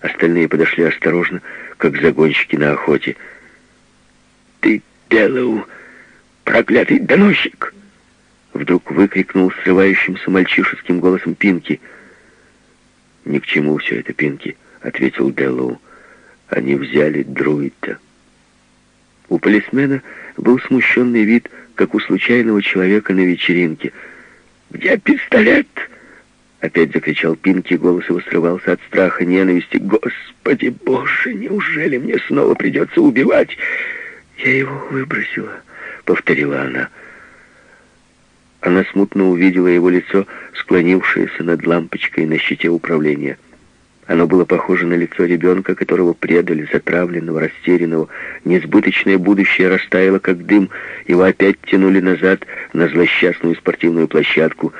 Остальные подошли осторожно, как загонщики на охоте. «Ты, Делоу, проклятый доносчик!» Вдруг выкрикнул срывающимся мальчишеским голосом Пинки. «Ни к чему все это, Пинки», — ответил Делоу. «Они взяли друида». У полисмена был смущенный вид, как у случайного человека на вечеринке. «Где пистолет?» Опять закричал Пинки, голос его срывался от страха, ненависти. «Господи боже, неужели мне снова придется убивать?» «Я его выбросила», — повторила она. Она смутно увидела его лицо, склонившееся над лампочкой на щите управления. Оно было похоже на лицо ребенка, которого предали, затравленного, растерянного. Несбыточное будущее растаяло, как дым. Его опять тянули назад на злосчастную спортивную площадку.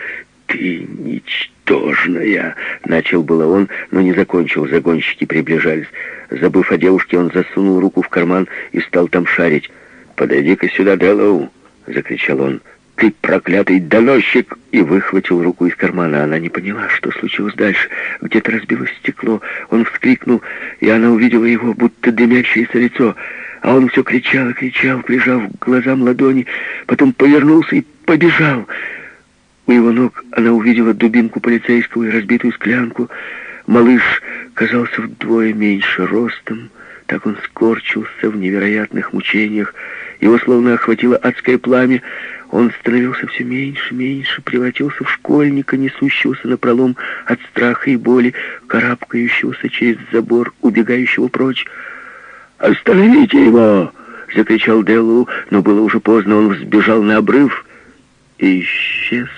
«Ты ничтожная!» — начал было он, но не закончил. Загонщики приближались. Забыв о девушке, он засунул руку в карман и стал там шарить. «Подойди-ка сюда, Дэллоу!» — закричал он. «Ты проклятый доносчик!» И выхватил руку из кармана. Она не поняла, что случилось дальше. Где-то разбилось стекло. Он вскрикнул, и она увидела его, будто дымящееся лицо. А он все кричал и кричал, прижав к глазам ладони. Потом повернулся и побежал. У его ног она увидела дубинку полицейского и разбитую склянку. Малыш казался вдвое меньше ростом. Так он скорчился в невероятных мучениях. Его словно охватило адское пламя. Он становился все меньше, меньше, превратился в школьника, несущегося на пролом от страха и боли, карабкающегося через забор, убегающего прочь. «Остановите его!» — закричал Деллу, но было уже поздно. Он взбежал на обрыв и исчез.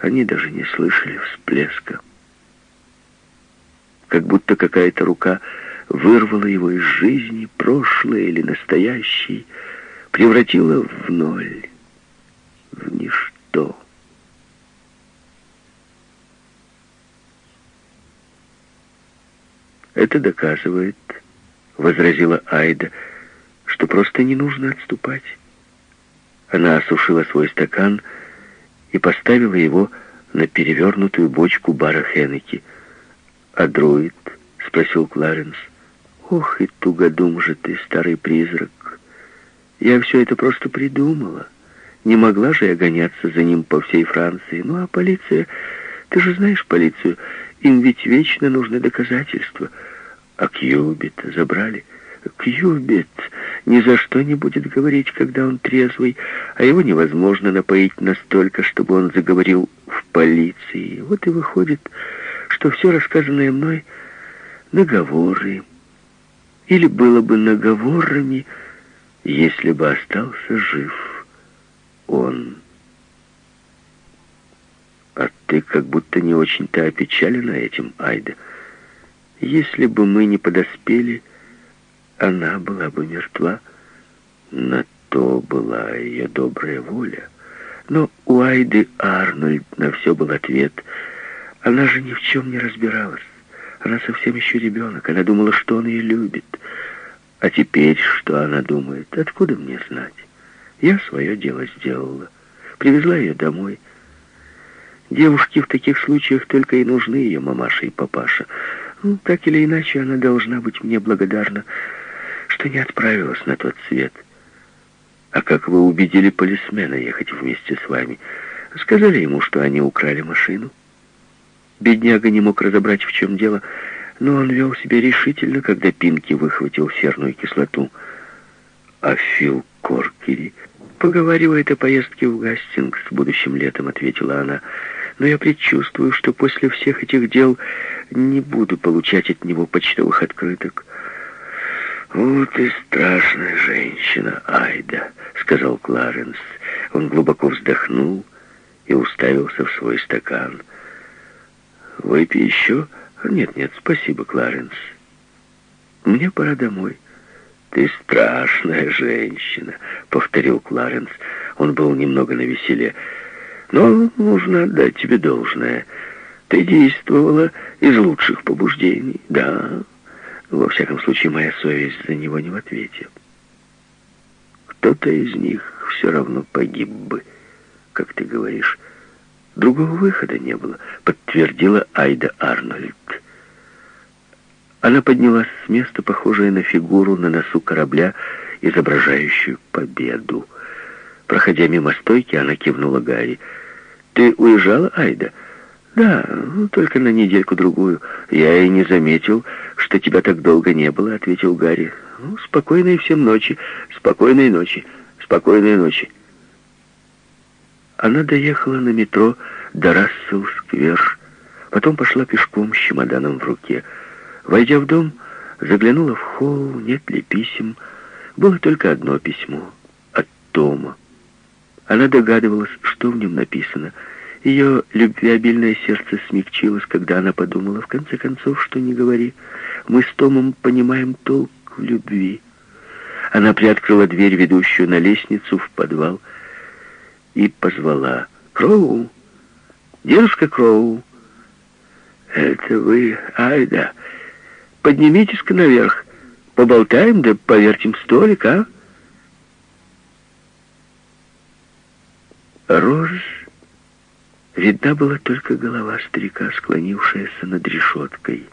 Они даже не слышали всплеска. Как будто какая-то рука вырвала его из жизни, прошлое или настоящей, превратила в ноль, в ничто. Это доказывает, возразила Айда, что просто не нужно отступать. Она осушила свой стакан поставила его на перевернутую бочку бара Хеннеки. «А дроид?» — спросил Кларенс. «Ох, и тугодум же ты, старый призрак! Я все это просто придумала. Не могла же я гоняться за ним по всей Франции. Ну, а полиция... Ты же знаешь полицию, им ведь вечно нужны доказательства. А Кьюбит забрали...» Кьюбит ни за что не будет говорить, когда он трезвый, а его невозможно напоить настолько, чтобы он заговорил в полиции. Вот и выходит, что все рассказанное мной — наговоры. Или было бы наговорами, если бы остался жив он. А ты как будто не очень-то опечалена этим, Айда. Если бы мы не подоспели она была бы мертва. На то была ее добрая воля. Но у Айды Арнольд на все был ответ. Она же ни в чем не разбиралась. Она совсем еще ребенок. Она думала, что он ее любит. А теперь что она думает? Откуда мне знать? Я свое дело сделала. Привезла ее домой. Девушки в таких случаях только и нужны ее мамаша и папаша. Ну, так или иначе, она должна быть мне благодарна что не отправилась на тот свет. А как вы убедили полисмена ехать вместе с вами? Сказали ему, что они украли машину. Бедняга не мог разобрать, в чем дело, но он вел себя решительно, когда Пинки выхватил серную кислоту. А Фил Коркери поговаривает о поездке в Гастингс будущим летом, ответила она. Но я предчувствую, что после всех этих дел не буду получать от него почтовых открыток. «Вот и страшная женщина, Айда», — сказал Кларенс. Он глубоко вздохнул и уставился в свой стакан. «Выпей еще?» «Нет-нет, спасибо, Кларенс. Мне пора домой». «Ты страшная женщина», — повторил Кларенс. Он был немного навеселе. «Но нужно отдать тебе должное. Ты действовала из лучших побуждений, да». Во всяком случае, моя совесть за него не в ответе. Кто-то из них все равно погиб бы, как ты говоришь. Другого выхода не было, подтвердила Айда Арнольд. Она поднялась с места, похожая на фигуру на носу корабля, изображающую победу. Проходя мимо стойки, она кивнула Гарри. «Ты уезжала, Айда?» «Да, ну, только на недельку-другую. Я и не заметил, что тебя так долго не было», — ответил Гарри. «Ну, спокойной всем ночи, спокойной ночи, спокойной ночи». Она доехала на метро до Рассел-сквер, потом пошла пешком с чемоданом в руке. Войдя в дом, заглянула в холл, нет ли писем. Было только одно письмо от Тома. Она догадывалась, что в нем написано. Ее любвеобильное сердце смягчилось, когда она подумала, в конце концов, что не говори. Мы с Томом понимаем толк в любви. Она приоткрыла дверь, ведущую на лестницу в подвал, и позвала. «Кроу! Дедушка Кроу!» «Это вы, Айда!» Поднимитесь-ка наверх. Поболтаем, да повертим столик, а? Роз видна была только голова старика, склонившаяся над решеткой.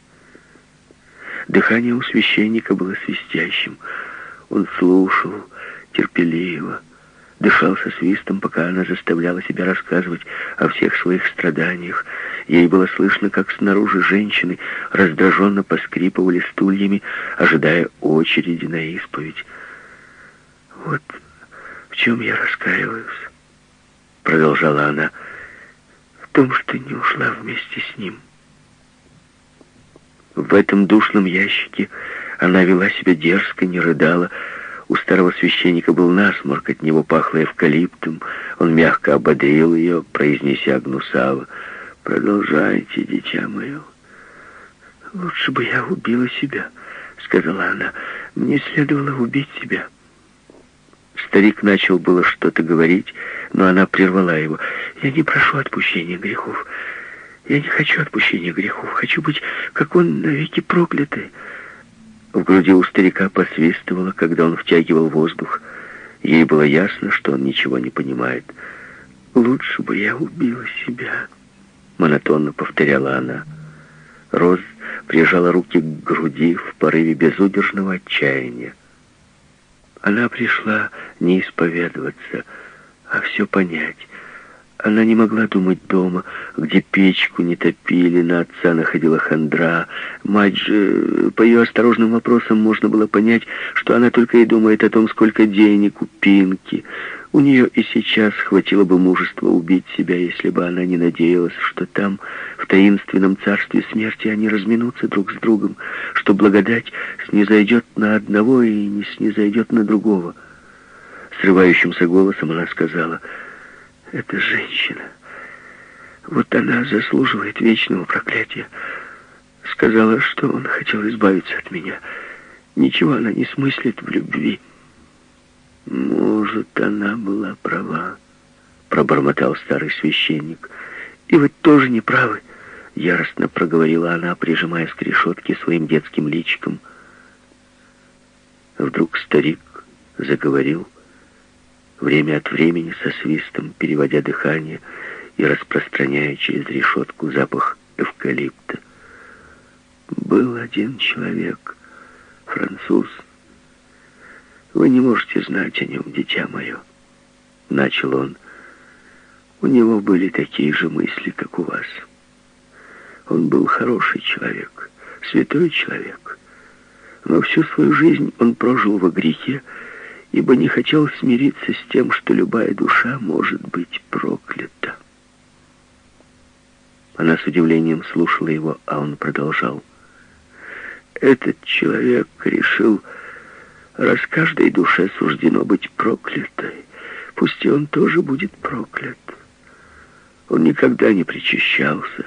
Дыхание у священника было свистящим. Он слушал терпеливо, дышал со свистом, пока она заставляла себя рассказывать о всех своих страданиях. Ей было слышно, как снаружи женщины раздраженно поскрипывали стульями, ожидая очереди на исповедь. «Вот в чем я раскаиваюсь», — продолжала она, — «в том, что не ушла вместе с ним». В этом душном ящике она вела себя дерзко, не рыдала, у старого священника был насморк, от него пахло эвкалиптом. Он мягко ободрил ее, произнеся гнусаво. «Продолжайте, дитя мое». «Лучше бы я убила себя», — сказала она. «Мне следовало убить себя». Старик начал было что-то говорить, но она прервала его. «Я не прошу отпущения грехов. Я не хочу отпущения грехов. Хочу быть, как он, навеки проклятый». В груди у старика посвистывало, когда он втягивал воздух. Ей было ясно, что он ничего не понимает. «Лучше бы я убила себя», — монотонно повторяла она. Роз прижала руки к груди в порыве безудержного отчаяния. Она пришла не исповедоваться, а все понять, она не могла думать дома, где печку не топили, на отца находила хандра. Мать же, по ее осторожным вопросам можно было понять, что она только и думает о том, сколько денег у Пинки. У нее и сейчас хватило бы мужества убить себя, если бы она не надеялась, что там, в таинственном царстве смерти, они разминутся друг с другом, что благодать снизойдет на одного и не снизойдет на другого. Срывающимся голосом она сказала — эта женщина, вот она заслуживает вечного проклятия. Сказала, что он хотел избавиться от меня. Ничего она не смыслит в любви. Может, она была права, пробормотал старый священник. И вы тоже не правы, яростно проговорила она, прижимаясь к решетке своим детским личиком. Вдруг старик заговорил время от времени со свистом, переводя дыхание и распространяя через решетку запах эвкалипта. Был один человек, француз. Вы не можете знать о нем, дитя мое. Начал он. У него были такие же мысли, как у вас. Он был хороший человек, святой человек. Но всю свою жизнь он прожил во грехе, ибо не хотел смириться с тем, что любая душа может быть проклята. Она с удивлением слушала его, а он продолжал. Этот человек решил, раз каждой душе суждено быть проклятой, пусть и он тоже будет проклят. Он никогда не причащался,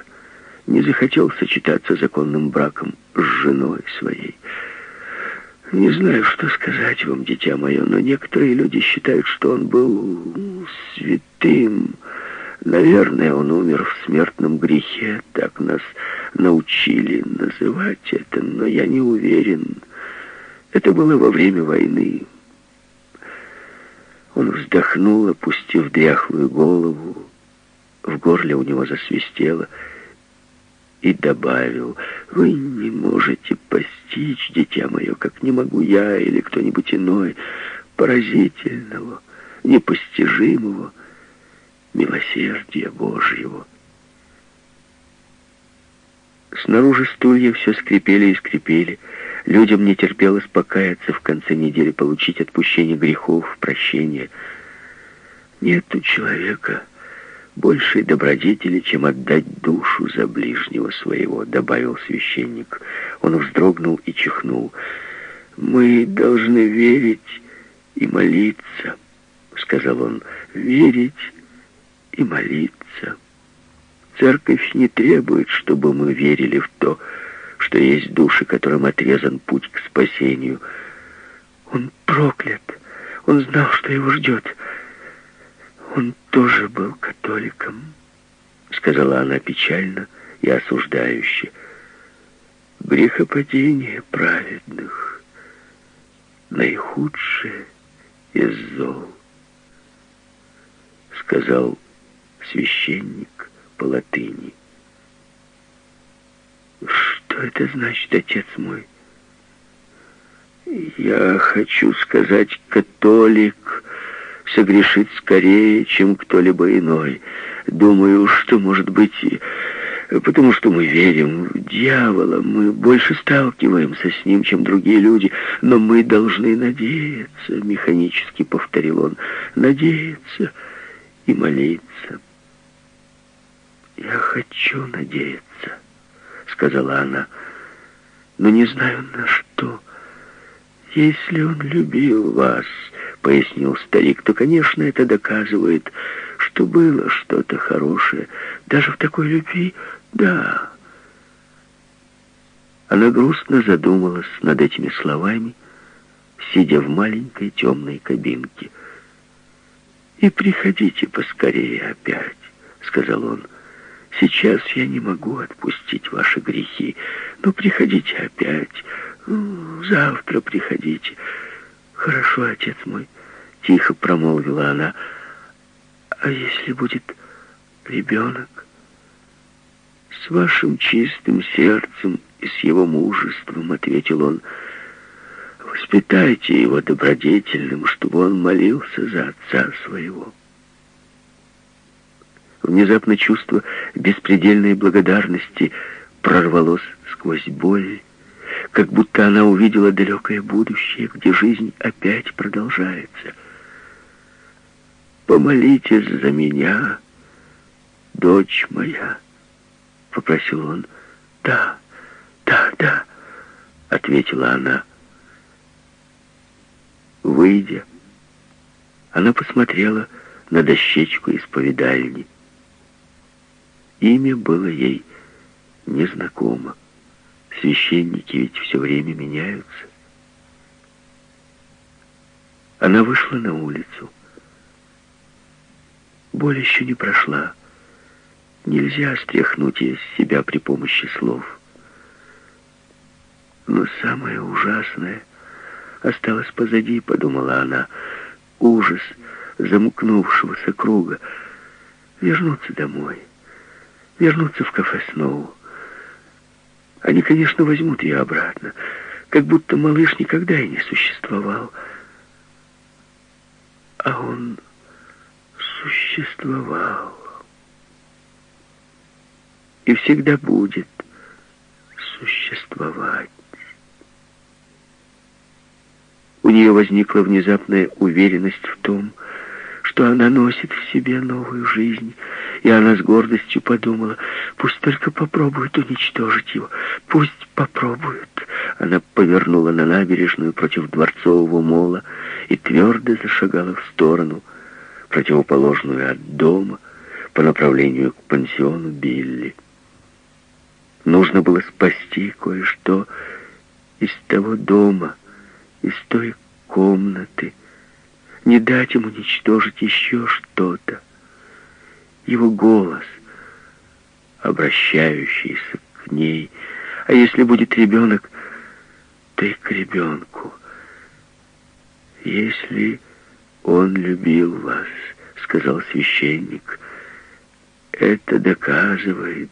не захотел сочетаться законным браком с женой своей, не знаю, что сказать вам, дитя мое, но некоторые люди считают, что он был святым. Наверное, он умер в смертном грехе, так нас научили называть это, но я не уверен. Это было во время войны. Он вздохнул, опустив дряхлую голову. В горле у него засвистело. И добавил, «Вы не можете постичь, дитя мое, как не могу я или кто-нибудь иной, поразительного, непостижимого милосердия Божьего». Снаружи стулья все скрипели и скрипели. Людям не терпелось покаяться в конце недели, получить отпущение грехов, прощение. Нет у человека большей добродетели, чем отдать душу за ближнего своего, добавил священник. Он вздрогнул и чихнул. Мы должны верить и молиться, сказал он, верить и молиться. Церковь не требует, чтобы мы верили в то, что есть души, которым отрезан путь к спасению. Он проклят. Он знал, что его ждет. Он тоже был католиком, сказала она печально и осуждающе. Грехопадение праведных наихудшее из зол, сказал священник по латыни. Что это значит, отец мой? Я хочу сказать, католик согрешит скорее, чем кто-либо иной. Думаю, что, может быть, потому что мы верим в дьявола, мы больше сталкиваемся с ним, чем другие люди, но мы должны надеяться, механически повторил он, надеяться и молиться. «Я хочу надеяться», — сказала она, — «но не знаю на что. Если он любил вас, — пояснил старик, — то, конечно, это доказывает, что было что-то хорошее. Даже в такой любви, да». Она грустно задумалась над этими словами, сидя в маленькой темной кабинке. «И приходите поскорее опять», — сказал он, — Сейчас я не могу отпустить ваши грехи, но приходите опять. Завтра приходите. Хорошо, отец мой, тихо промолвила она. А если будет ребенок? С вашим чистым сердцем и с его мужеством, ответил он, воспитайте его добродетельным, чтобы он молился за отца своего. Внезапно чувство беспредельной благодарности прорвалось сквозь боль, как будто она увидела далекое будущее, где жизнь опять продолжается. «Помолитесь за меня, дочь моя», — попросил он. «Да, да, да», — ответила она. Выйдя, она посмотрела на дощечку исповедальни. Имя было ей незнакомо. Священники ведь все время меняются. Она вышла на улицу. Боль еще не прошла. Нельзя стряхнуть ее с себя при помощи слов. Но самое ужасное осталось позади, подумала она. Ужас замукнувшегося круга. Вернуться домой вернуться в кафе Сноу. Они, конечно, возьмут ее обратно, как будто малыш никогда и не существовал. А он существовал. И всегда будет существовать. У нее возникла внезапная уверенность в том, что она носит в себе новую жизнь, и она с гордостью подумала, пусть только попробуют уничтожить его, пусть попробуют. Она повернула на набережную против Дворцового мола и твердо зашагала в сторону, противоположную от дома, по направлению к пансиону Билли. Нужно было спасти кое-что из того дома, из той комнаты, не дать ему уничтожить еще что-то его голос, обращающийся к ней. А если будет ребенок, то и к ребенку. Если он любил вас, сказал священник, это доказывает,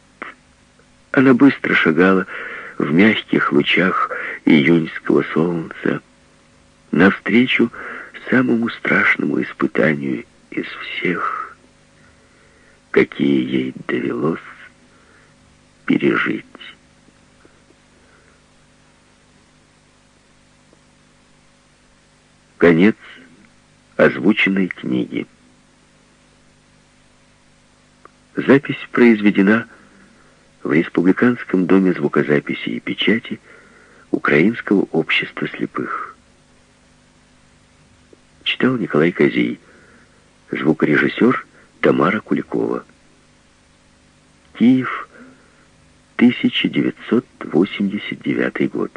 Она быстро шагала в мягких лучах июньского солнца навстречу самому страшному испытанию из всех, какие ей довелось пережить. Конец озвученной книги. Запись произведена в Республиканском доме звукозаписи и печати Украинского общества слепых. Читал Николай Козий. Звукорежиссер Тамара Куликова. Киев, 1989 год.